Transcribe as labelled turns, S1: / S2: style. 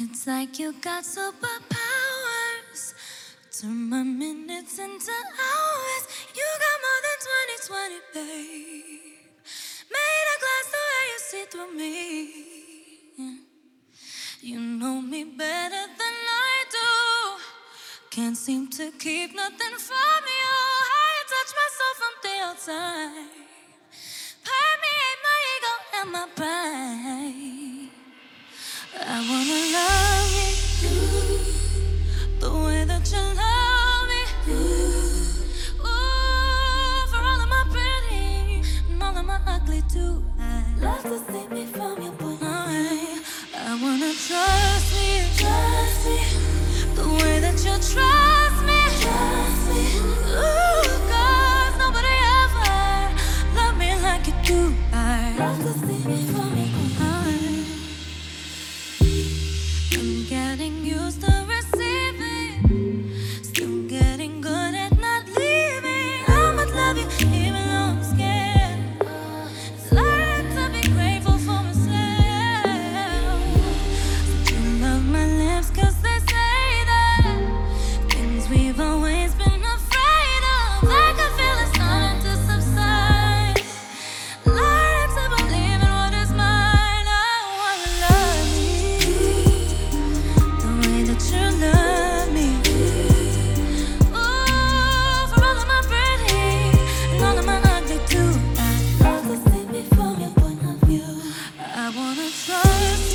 S1: It's like you got superpowers. Turn my minutes into hours. You got more than 2020, babe. Made a glass the way you see through me. You know me better than I do. Can't seem to keep nothing from you. You touch myself from the outside. Permeate my ego and my pride. I wanna trust me, trust me, the way that you trust me, nobody ever loved me like you do. Me. I'm getting used to worth